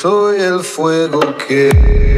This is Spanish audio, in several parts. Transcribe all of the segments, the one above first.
Soy el fuego que...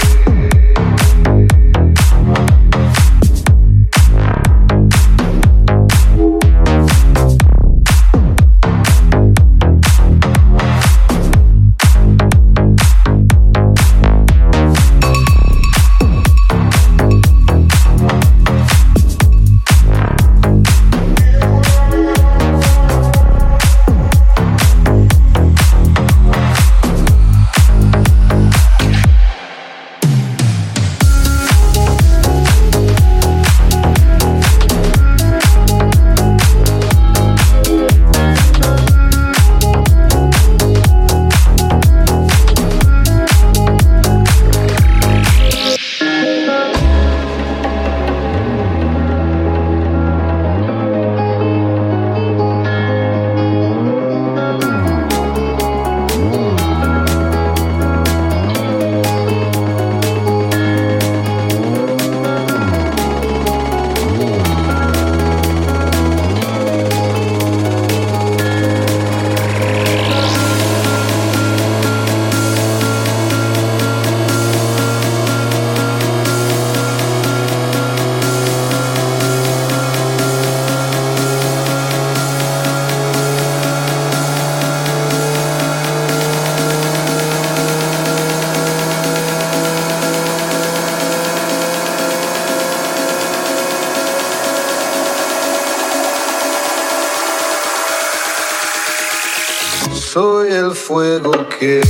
soy el fuego que...